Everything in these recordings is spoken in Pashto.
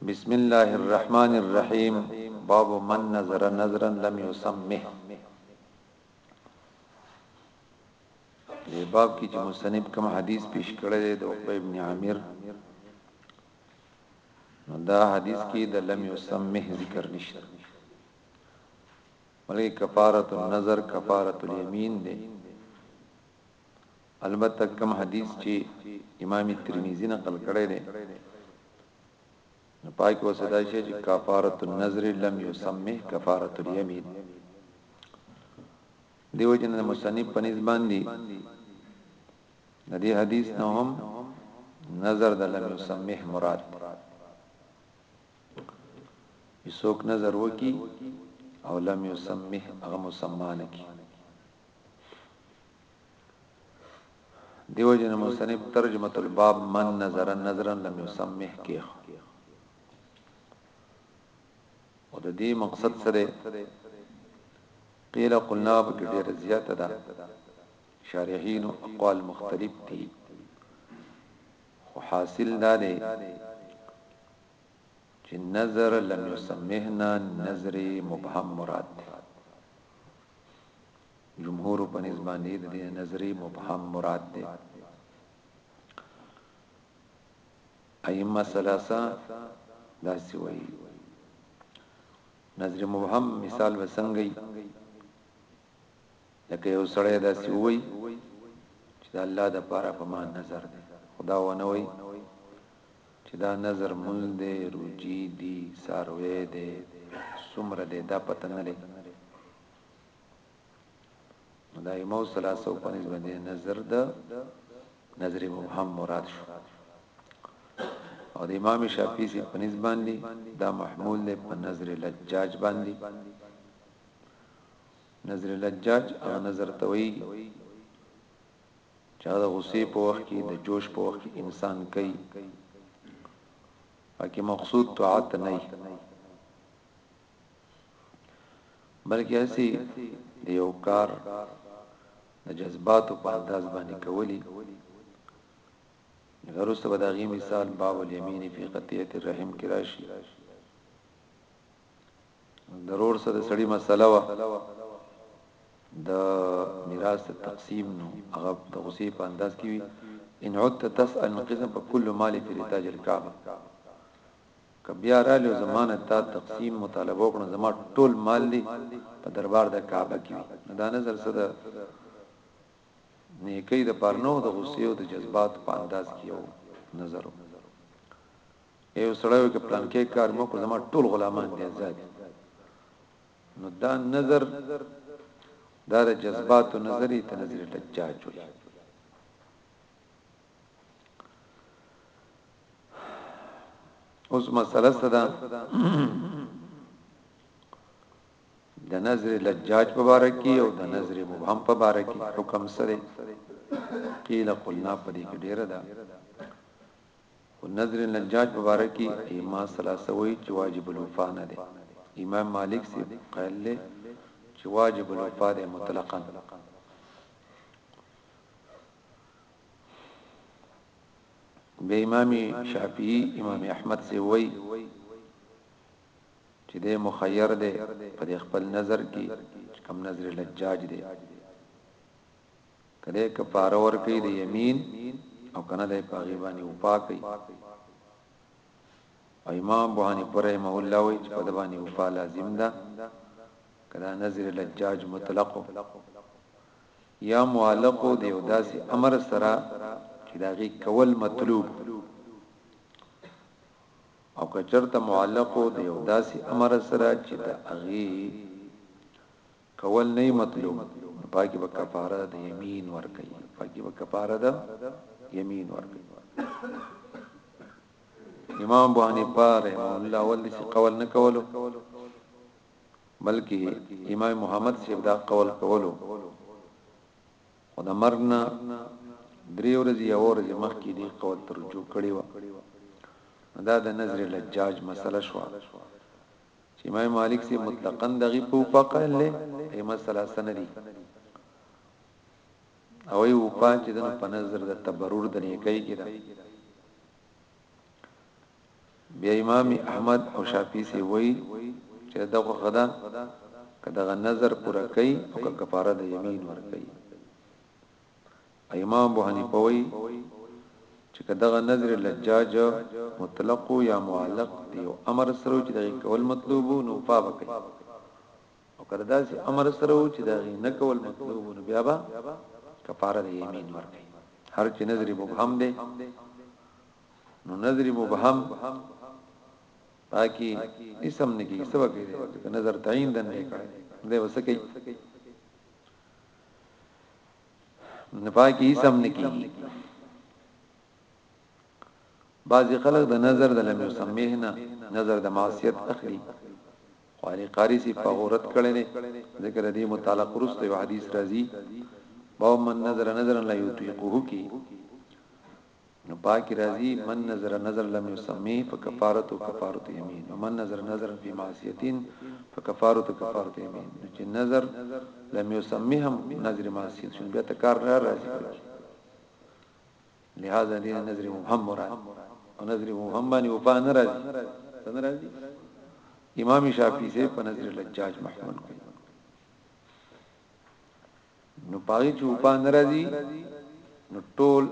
بسم الله الرحمن الرحيم باب من نظر نظرا لم يسمه دې باب کې چې مصنف کوم حدیث پیش کړی دی د عقبه ابن عامر نو دا حدیث کې د لم یسمه ذکر نشته بلکه کفاره النذر کفاره الیمین دی البته کوم حدیث چې امام ترمذی نقل کړی دی نو پاک وسدا شي چې کفاره النذر لم يسمه کفاره اليمين دیو جن مصنف په نسبان دي د دې حدیث نه هم نظر د لم يسمه مراد چې څوک نظر وکړي او لم يسمه هغه مسما نه کی دیو جن مصنف ترجمه الباب من نظر نظرا لم يسمه کی او د دې مقصد سره قیل قلنا به ډیر زیات ده شارحین اقوال مختلف دي خو حاصل دا دی چی نذر لم یسمه نه نذر مبهم مراد دی جمهور په نسبت باندې د دې نظر مبهم مراد دی ائمه ثلاثه دا سی وایي نظر مبهم مثال وسنګي لکه یو سړی دا سی وایي چې الله د پاره په ما نظر دی خدا ونه وایي چې دا نذر مونځ دی روژی دی څاروی دی څومره دی دا پته نه لګي نو دا یمو ثلاثه په نسبت باندې نظر ده نظر مبهم مراد شو او د امام شافعي سي په نسبت باندې دا محمول ده په نظر لجاج باندې نظر لجاج او نظر توي چا د غصې په وخت کې د جوش په وخت کې انسان کوي پکې مقصود طاعت نه بلکې اسی د یو کار د جذباتو په انداز باندې کولی غروسته به داغي مثال باب الیمین فی قطیعه الرحم کې راشي ضرور سره سړی مسله وا د میراث تقسیم نو هغه د غصې په انداز کې وي ان عدت تسأل قسم په کل مال فی رتاج الكعبه کبیا را له زمانه تا تقسیم مطالبه وکړه زما ټول مال دی په دربار د کعبه کې دا نظر څه ده نیکی د پرنو د غصې او د جذبات په انداز کې یو نظر یو سړی وکړ پلانکې کار مو کو زما ټول غلامان دي آزاد نو دا نظر دا د جذباتو نظری ته نظر دجاج وي اوس مسله صدا د نظر لجاج په باره کې او د نظر مبهم په باره کې حکم سره قیل قلنا په دې کې ډیره ده خو نذر نجاج په باره کي ائمه ثلاثه وايي چي واجب الوفاء نه دی امام مالک صیب قائل دی چي واجب الوفاء دی مطلقا. بیا امام شافعی امام احمد سی وای چې د مخیر دی په خپل نظر کې کم نظر لجاج دی که دی کفاره ورکوي د یمین او کنه دی په هغه باندې وفا کوي او امام ابو حنیفه رحمه الله وی چې په د باندې وفا لازم ده کدا نظر لجاج مطلق یا معلق دی او داسې امر سره چې داغي کول مطلوب او کچرته معلق دی او داسې امر سره چې د اغي کول نه یې مطلوب نو پاکې به کفاره د یمین ورکي پاکې به کفاره د یمین ورکي امام ابو حنیفه رحمه الله ول چې قول نه کولو بلکې امام محمد صاحب دا قول کولو خدا مرنا درې ورځې یا ورځې مخکې دی قول ترجو کړی و دا د نظر لجاج مسله شو چې امام مالک سي مطلقاً دغه په وفا قائل دی ائمه ثلاثه نه دي او ای وفا چې دنه په نظر د تبرر د نه کوي کېده بیا امام احمد او شافعي سي وای چې دغه خدا کداغه نظر پوره کوي او کفاره د یمین ور کوي امام ابو حنیفه وایي چې که دغه نذر لجاج مطلق وو یا معلق په یو امر سره وو چې دغه کول مطلوب وو نو وفا به کوي او که داسې امر سره وو چې دغه نه کول مطلوب وو نو بیا به کفاره د یمین ورکړي هر چې نذر مبهم دی نو نذر مبهم پاکي اسم نه کیږي سبا کیږي چې نظر تعین دن نه کړي دا وسکه نه پاکي هیڅ هم نه کیږي بعضی خلک د نظر د لم یسمه نه نظر د معصیت اخلي خواري قاری سی په غورت کړي نه ذکر دی متعلق رسته یو حدیث راځي باو من نظر نظر لا یطیقه کی نو پاکی راځی من نذر نذر لم يسمي فکفارته کفارت يمين ومن نذر نذر في معصيه فکفارته کفارت يمين نو چې نذر لم يسمي هم نذر معصيه شنو بیا تکار نه راځي پکې لہذا دې نذر مبهم مراد او نذر مبهم باندې وفا نه راځي څنګه راځي امام شافعي سے په نظر لجاج محمود کوي نو پاغي چې وبا نه راځي نو ټول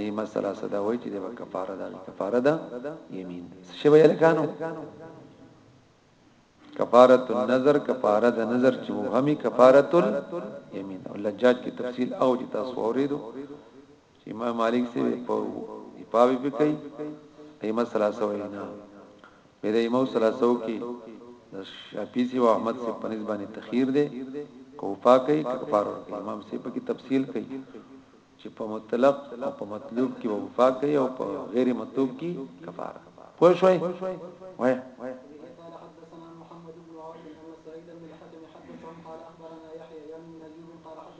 ای مسله صدا وای چې د کفاره ده کفاره ده یمین څه ویل کانو کفاره النظر کفاره د نظر چې وهمي کفاره الیمین او لجاج کی تفصیل او چې تاسو اوریدو چې امام مالک سي په پاوی په کوي ایمه سلاسه وینا به د ایمه سلاسه کې د شافعي سي او احمد سي په نسبانه تخیر دي کو پاکي کفار امام سي په کې تفصیل کوي چې په مطلق او په مطلوب کې وو پاکي او په غیر مطلوب کې کفار پوه شوي وای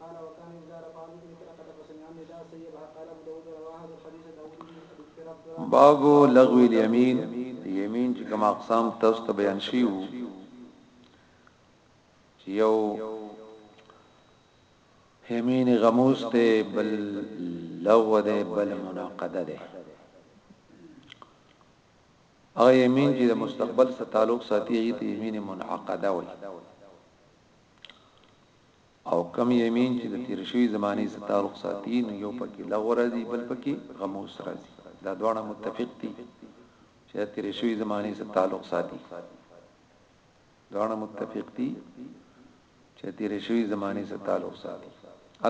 قال وكان اذا رفع بكم الترقه فسمع النداء سيبها قال ابو داود رواه هذا الحديث داود بن ابي الفرا الدراني باب لغو اليمين يمين چې کوم اقسام تاسو ته بیان شیو چې یو یمین غموس ته بل لغو ده بل مناقضه ده هغه یمین چې د مستقبل سره تعلق ساتي یې ته یمین منعقده وي او کوم يمين چې د تيرې شوې زمانې سره تعلق ساتي نو يو پکې لغو راځي بل پکې غموس راځي دا دواړه متفق دي چې د تیرې شوی زمانه سره تعلق ساتي دواړه متفق دي چې تیرې شوی زمانه سره تعلق ساتي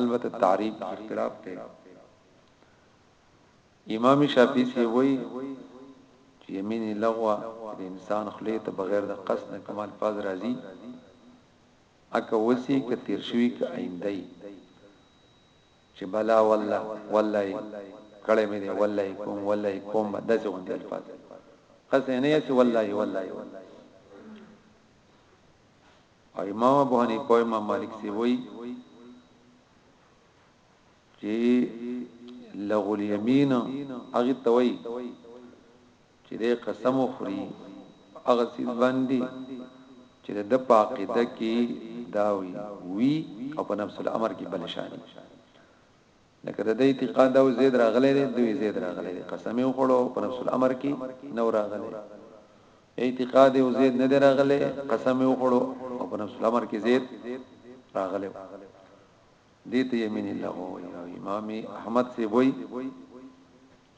البته تعریف اختلاف دی امام شافعی سی وای چې یمین لغوا د انسان خلی ته بغیر د قصد کمال فاز راځي اکه اوس يې که تير شوي که اينده يې چې بلا والله والله يې کړی مې دی والله يې کوم والله يې کوم به داسې غوندې الفاظ هسې نه يې چې والله يې والله يې او امام ابو حنیفه امام مالک سی وای چې لغو الیمین هغه توي چې دی قسم وخوري په هغه څیز باندې چې د ده په عقیده کې دا وي وي او په نفس الامر کې بل شان وي لکه د دې اعتقاد دا زید راغلی دی دوی زید راغلی دی قسم یې وخوړو په نفس الامر کې نو راغلی اعتقاد یې زید نه دی راغلی قسم یې وخوړو او په نفس الامر کې زید راغلی دې ته یمین الله او امام احمد سی وای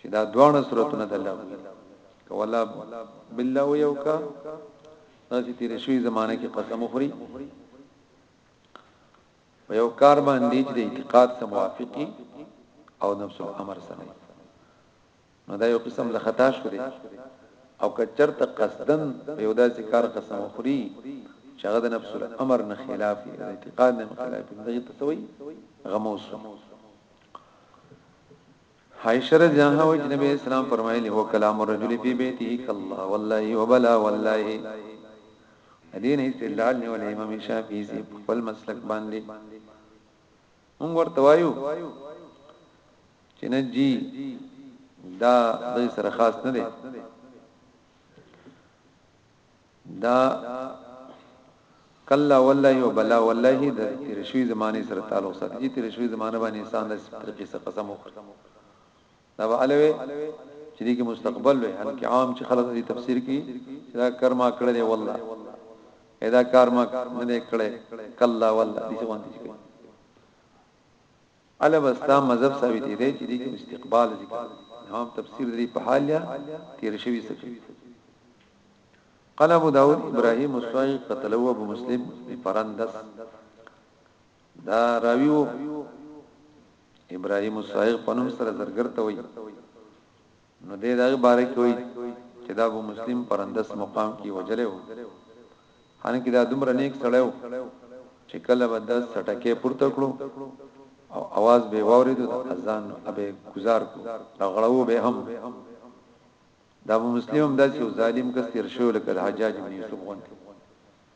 چې دا دواړه صورتونه د لغوي که ولا بالله یو کا داسې تیر شوی زمانه کې قسم خوري په یو کار باندې چې د اعتقاد سره موافقي او نفس الامر سره نو دا یو قسم له خطا شو دی او کچر ته قصدن په یو داسې کار قسم خوري چې هغه د نفس الامر نه خلاف دی د اعتقاد نه خلاف دی دغه تسوي غموس عائشه رضی عنها وایي چې نبي اسلام فرمایلي هو کلام الرجل فی بیته کالله والله وبلا والله دین استدلال نیولې امام شافعی سي خپل مسلک باندې موږ ورته وایو چې نه جی دا د سره خاص نه دی دا کلا والله او بلا والله د تیر شوی زمانه سره تعلق ساتي چې تیر شوی زمانه باندې انسان د طریقې سره قسم وکړي دا به الوي چې دې کې مستقبل وي هلکه عام چې خلک دې تفسیر کوي چې دا کرما کړل والله ادا کارما نه کړل کلا والله دې څه وانت کوي اله به ستا مذهب ثابتیدای چې دې کې استقبال ذکر دی هم تفسیر دې په حال یا تیر شوی څه کوي قال ابو داود ابراهيم الصوي قتلوا ابو مسلم فرندس دا راویو ابراهيم الصوي په نوم سره زرګرته وي نو دی د هغه باره کې وایي چې د ابو مسلم پر اندس مقام کې وجلی وو حالانکه دا دومره نیک سړی وو چې کله به د سټکې پورته کړو او आवाज به واوریدو د اذان ابه گزار کو دا غړو به هم دا مسلم داسې ظالم کس تیر شو لکه حجاج بن یوسف غونته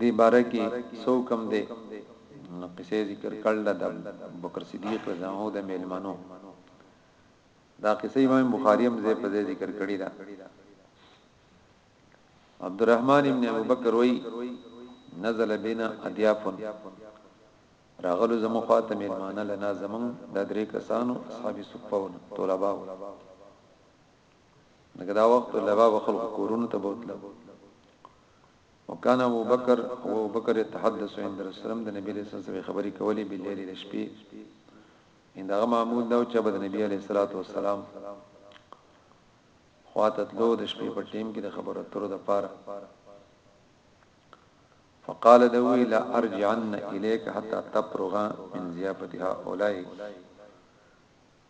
دې باره کي څوک هم دې قصه ذکر کړل ده د بکر صدیق رضی الله عنه د میلمنو دا قصه امام بخاری هم زې په زې ذکر کړی ده عبدالرحمن ابن ابو بکر وی نزل بنا ادیافن راغلو زمو خواته میلمانه لنا زمون د درې کسانو اصحاب صفون طلباو لکه دا وخت لبا به خلق کورونو ته بوتل وکانه ابو بکر او ابو بکر يتحدث عند رسول الله د نبی له سره خبرې کولې بل لري د شپې اندغه معمول دا چې بد نبی عليه الصلاه والسلام خواتت لو د شپې په ټیم کې د خبرو اترو د پاره فقال دوی لا ارجعن اليك حتى تفرغ من زيافتها اولئك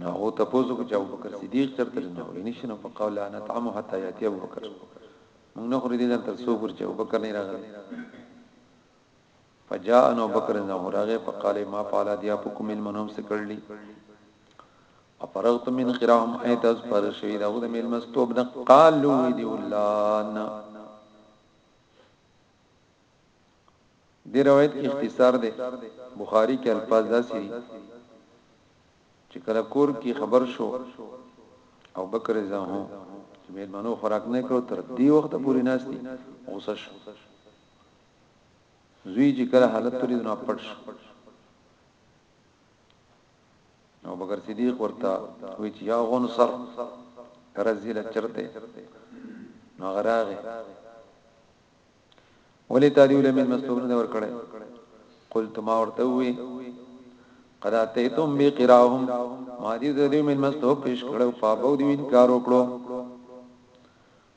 نو هغه تپوس وکړ چې ابوبکر صدیق چرته دی نو هغه نشي نو په قول انا طعام حتا یاتي ابوبکر موږ نه خوري دي تر څو پورې چې ابوبکر نه راغلی فجاء نو بکر نه راغی په قال ما فعل دیا پکم من منهم سکړلی افرغت من قرام ایت از پر شوی دا غد مل مستوب نه قالو دی ولان دې روایت کې اختصار دی، بخاري کې الفاظ داسې دي چې کله کور کې خبر شو او بکر رضاه چې مېلمنو خوراک نه کړو تر دې وخت پورې ناشتي غوسه شو زوی چې کله حالت ترې نه پټ شو او بکر صدیق ورته وی چې یا غون سر رزیل چرته نو غراغه ولی تا دیو لمن مستوب نه ور کړی قلت ما ورته وی قد اتیتم بی قراهم ما دیو ته دیو من مستوب پیش کړو پابو دیو انکار وکړو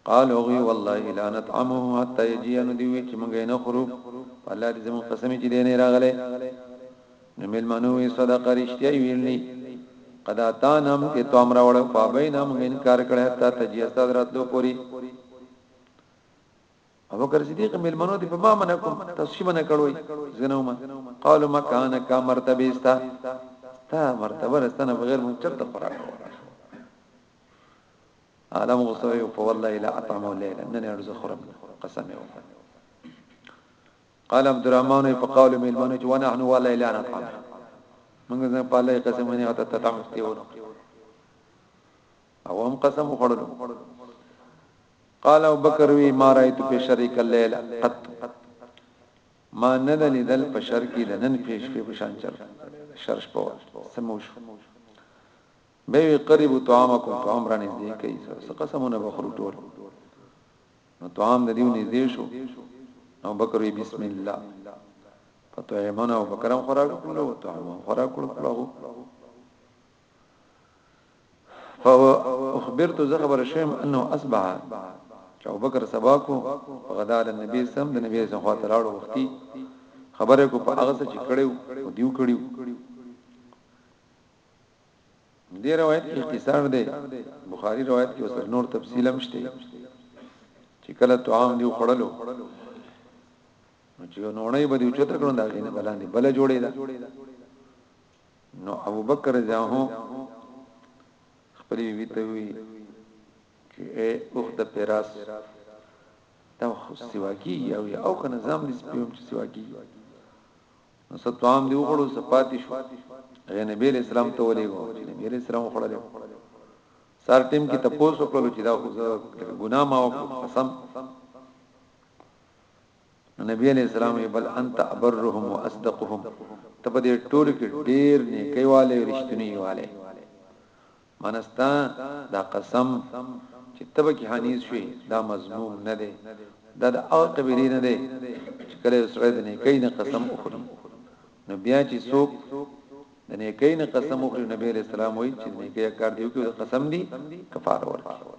قالو غی والله لا نطعمه حتا یجی ان دیو چې مونږ نه خورو الله دې زموږ قسم چې دې نه راغله نو مل منو صدقه رښتیا ویلی قد اتانم کې تو امر وړ پابینم انکار کړه حتا تجی استاد راتلو پوری ابو بکر صدیق ملمنو دی په ما منه کوم تاسو شي منه کړوي زنه ما قالو مکان کا مرتبه استا تا مرتبه رستنه بغیر مون چرته خوراک عالم غصوي په والله الا اطعم الليل انني ارز خرم قسم یو قال عبد الرحمن په قول ملمنو چې ونحن والله الا نطعم موږ زه په الله قسم نه هته تطعم تیونه او هم قسم وخړل قال ابو بکر وی ما رايت په شريک الليل قط ما نه دلیدل په شر کې د نن پیش په بشان چر شر شپو سموش به وی قریب طعامکم طعام را نږدې کوي څه قسمونه بخرو ټول نو طعام د دیو نږدې شو نو بکر وی بسم الله فتویمنه او بکرم خوراک کړو طعام خوراک کړو فاخبرت زه خبر شوم انه اصبح چې ابو بکر سبا کو غدار النبي سم د نبی سره خاطر اړو وختي خبره کو په هغه څه چې کړو او دیو کړو دې روایت کې اختصار دی بخاری روایت کې وسر نور تفصیل هم شته چې کله طعام دیو خړلو چې نوړې به دیو چته کړو دا غینه بلاندې بل جوړې ده نو ابو بکر رضی الله عنه خپل بیبي ته وی چې اے اخت فراس ته سواکی او او کنه زم دې سپیوم چې سواکی نو ستوام دی وګړو سپاتې شو غي نبی علیہ السلام ته ولېګو نبی علیہ السلام خړل سار ټیم کې تپوس وکړو چې دا خو ګناه ما وکړو قسم نو نبی علیه السلام وی بل انت ابرهم واصدقهم ته په دې ټولو کې ډېر نیکي والے او رښتونی والے منستا دا قسم چې تب کې حنیز شوي دا مضمون نه دی دا د او قبیله نه دی چې کله سره د نیکي نه قسم وخوري نو بیا چې څوک د نیکي نه قسم وخوري نبی علیہ السلام وایي چې نیکي کار دی او قسم دی کفاره ورکړي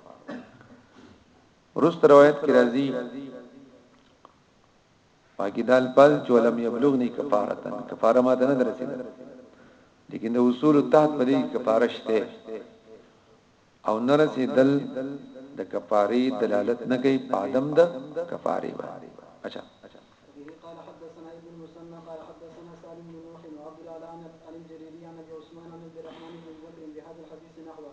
ورست روایت کې راځي باقي دال پال چې ولم یبلغنی کفاره کفاره ما ته نه درسید لیکن د اصول تحت په دې کفاره شته او نه رسیدل د کفاره دلالت نه کوي پادم د کفاره و اچھا قال حدثنا ابن مسنى قال حدثنا سالم بن نوح وعبد الاعلى عن الجريري عن ابي عثمان عن عبد الرحمن بن بكر بهذا الحديث نحوه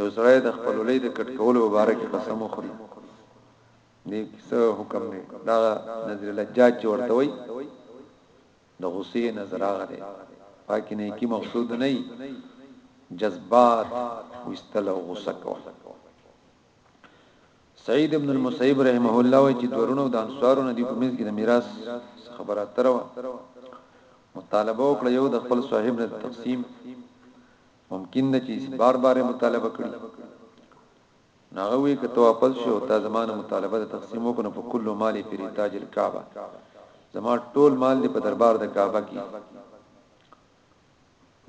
یو سړی د خپل ولې د کټ کولو په باره کې قسم وخوري دې څه حکم دی دا نظر لجاج چې ورته وي د غصې نظر هغه دی پاکي نه کی مقصود نه جذبات وستل او غصه کول سعید ابن المسیب رحمه الله وی چې دورونو د انصارو نه دی په منځ کې د میراث خبره تروا مطالبه وکړه یو د خپل صاحب نه تقسیم ممکن ده چي بار بار يې مطالبه کړي نو هغه وي که ته واپس شي او تا زما نه مطالبه د تقسيم وکړه نو فکل مالي في رتاج الکعبه زما ټول مال دې په دربار د کعبه کې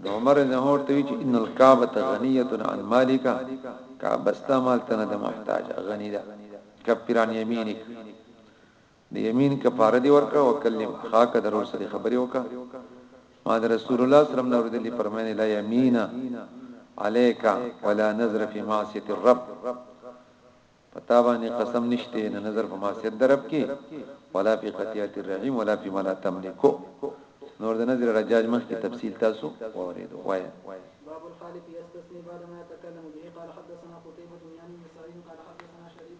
نو عمر رضی الله عنه وی چې ان الکعبه غنیه عن مالک کعبه استعمال تنه د محتاج غنی ده کفر عن یمینک د يمين کفاره دي ورکړه وکلم اخاک درور سره خبري وکا ما د رسول الله صلی الله علیه وسلم اوریدلی فرمایلی لا یمینا علیک ولا نذر فی معصیه الرب پتا باندې قسم نشته نه نظر په معصیت درب کې ولا فی قطیعه الرحیم ولا فی ما لا تملکو نور د نظر رجاج مخ کې تفصیل تاسو اوریدو وای باب الخالق يستثني بعد ما يتكلم به قال حدثنا قتيبة يعني بن سعيد قال حدثنا شريك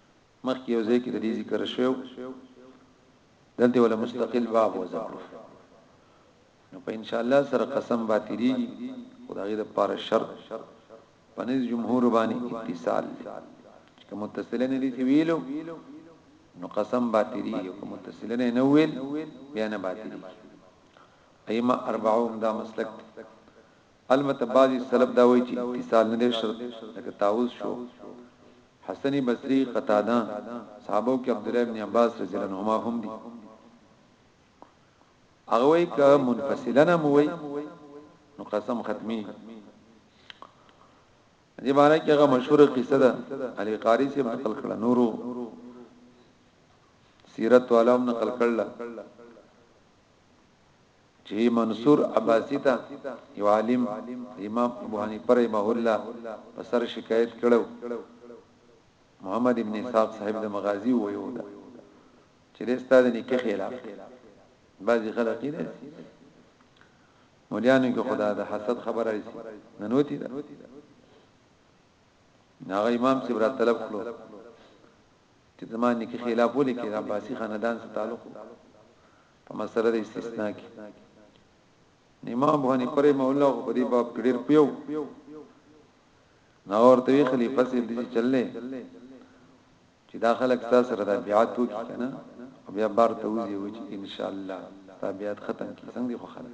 مخکې یو ځای کې د دې ذکر شوی دلته ولا مستقل باب وځو نو په ان شاء الله سره قسم باطلی خدای د پاره شرط پنځ جمهور باندې اتصال چې متصل نه دي ویلو نو قسم باطلی او متصل نه نه ویل بیا نه باطلی ایما 40 دا مسلک البته بعضی سلف دا وایي چی اتصال نه دی شرط لکه طاوس شو حسن بصری قتاده صحابو کی عبدالله ابن عباس رضی الله عنهما هم دی هغه وایي که منفصلنا مو وایي نو قسم ختمی دې باندې کې هغه مشهور قصه ده علي قاری سے نقل کړه نورو سیرت والا هم نقل کړل چي منصور عباسي ته يو عالم د امام ابو حنيفه رحمه الله په سر شکايت کړی وو، محمد ابن اسحاق صاحب د مغازي وويو ده چي ده ستا د نيکه خلاف دی، بعضي خلق يي داسي موليانو کي خدا د حسد خبره راسي ننوتي ده نو هغه امام صاحب را طلب کړو چي زما نيکه خلاف ولي کي د عباسي خاندان سره تعلق وو. په مسله د استثناء کې امام ابو حنیفه رحمه الله په دې باب کې ډېر پیو نو ورته وی خلیفہ سي دې چللې چې دا خلک تاسو سره د بیعت وکړي کنه او بیا بار ته وځي و چې ان شاء الله تابعیت ختم کی څنګه خو خلک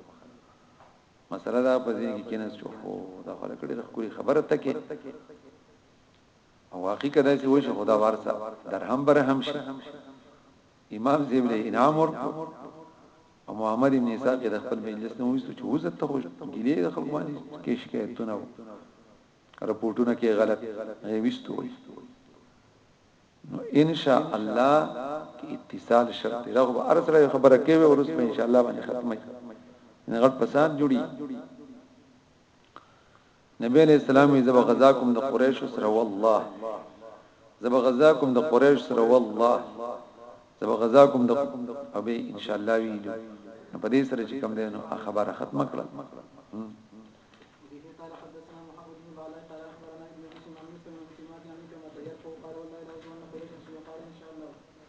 مسله دا په ځین کې کیناس شو خو دا خلک ډېر خوري خبره تکي او واقعي کدا چې وشه خدا وارثه درهم برهم شي امام صاحب له انعام ورکو او معمر ابن اسحاق د خپل مجلس نه وستو چې وزت ته خوش ګیلې د خلک باندې کې شکایتونه و رپورټونه کې غلط نه وستو نو ان شاء الله کې اتصال شرط دی رغب ارسره خبره کوي ورس به ان شاء الله باندې ختمه نه غلط پسان جوړي نبی علیه السلام وی زبا غزا کوم د قریش سره والله زبا غزا کوم د قریش سره والله زبا غزا کوم د ابي ان شاء الله ویلو په دې سره چې کوم دینو خبره ختمه کړه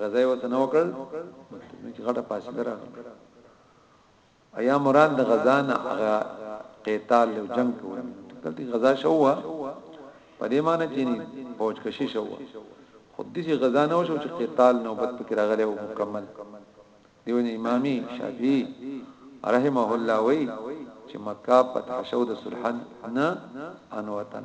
غزای وته نو کړ نو چې غټه فاصله راغله ایا مراد د غزا نه هغه قتال او جنگ کوي دلته غزا شو وا په دې معنی چې نه فوج کشي شو خود دې چې غزا نه شو چې قتال نوبت پکې راغلی او مکمل دیونه امامي شافعي رحمه الله وی چې مکه فتح شو د سلحن نه انوتن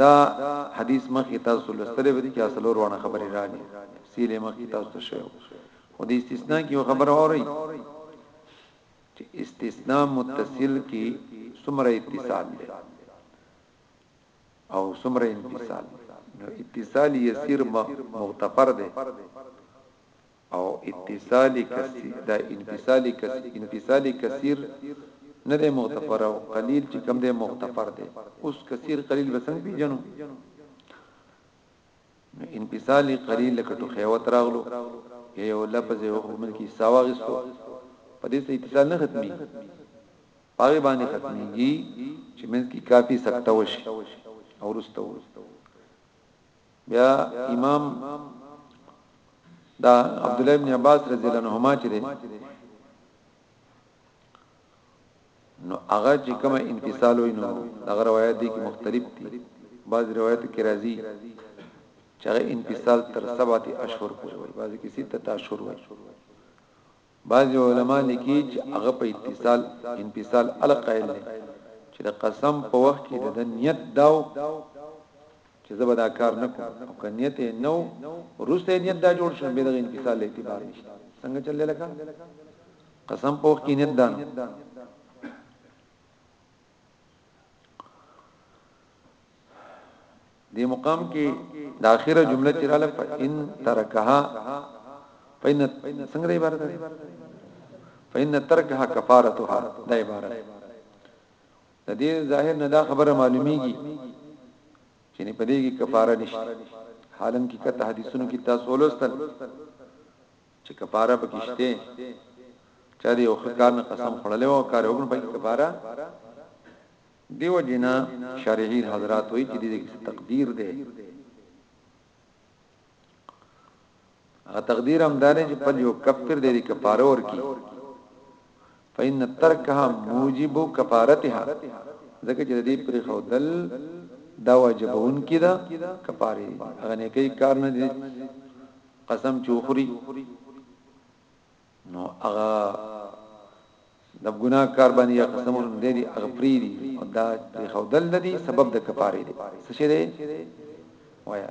دا حدیث مخکې تاسو لوستلی و چې څلور وړه خبرې راغلي تفصیل یې مخکې تاسو ته شوی خو د استثناء کې یو خبره اوري چې استثناء متصل کې څومره اتصال دی او څومره انفصال دی نو اتصال یسیر مغتفر دی او اتصال کثیر دا انفصال کثیر انفصال کثیر نه دی مغتفر او قلیل چې کوم دی مغتفر دی اوس کثیر قلیل به څنګه پیژنو نو انفصال قلیل لکه ټوخیوت راغلو یو لفظ یو حکم کی ساواغستو په دې سره اتصال نه ختمي پاره باندې ختميږي چې منځ کې کافي سکته وشي او رستو بیا امام دا عبد الله ابن عباس رضی الله عنهما چې نو هغه چې کوم انفصال وي نو هغه روایت دي کې مختلف دي بعض روایت کې راځي چې هغه انفصال تر سبعه اشهر پورې وي بعض کې سته اشهر وي بعضي علماء ليکي چې هغه په اتصال، انفصال، ال قائل دی چې د قسم په وخت کې دده نيت دا وو چې زه به دا کار نه کوم او که نيت يې نه وو وروسته يې نيت دا جوړ شو نو بيا دغه انفصال له اعتبار نشته څنګه چل دی لکه قسم په وخت کې نيت دا نه دې مقام کې د اخره جمله چې رااله فإن ترکها فإن څنګه دی عبارت دی فإن ترکها کفارتها دا عبارت د دې ظاهر نه دا خبره معلومیږي چې نه پدې کې کفاره نشته حالم کې کته حدیثونو کې تاسو ولستل چې کفاره پکې شته چا دی یو خکار نه قسم خړلې او کار وګن پکې کفاره دیو جنا شارحین حضرات وی چې دې تقدیر دی هغه تقدیر هم دانه چې په یو کفر دې کفاره ورکی فإن ترکها موجب کفارتها ځکه چې د دې پرې خودل دا واجبون کې دا کفاره هغه نه کوي کار نه دي قسم چوخري نو هغه د ګناه کار باندې یا قسم نه دي هغه پری دي او دا پرې خودل دي سبب د کفاره دي څه شي دي وایا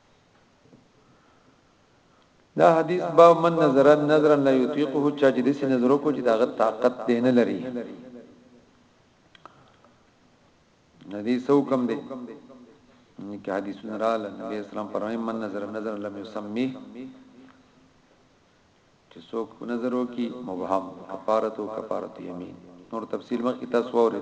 دا حدیث باب من نظر نظر لا یطیقه چا چې دسی نظر کو چې داغه طاقت دی نه لري ندی سو کم دی کې حدیث نرال نبی اسلام پرای من نظر نظر لم یسمی چې څوک نظر وکي مبهم کفارت او کفارت یمین نور تفصیل مخ کتاب سوورې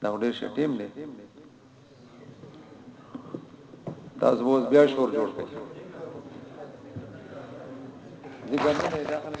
دا خو ډیر ښه ټیم دی تاسو اوس بیا شور جوړ کړئ ځکه نه دا خلک